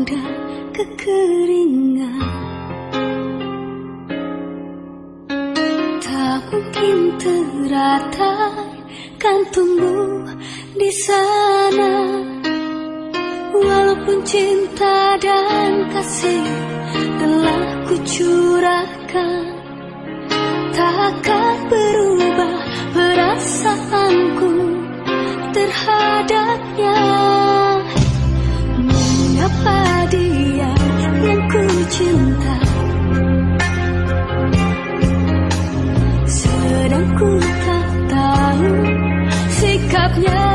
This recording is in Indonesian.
tanda kekeringan. Tak mungkin teratai kan tumbuh di sana. Walaupun cinta dan kasih telah kucurahkan Yeah.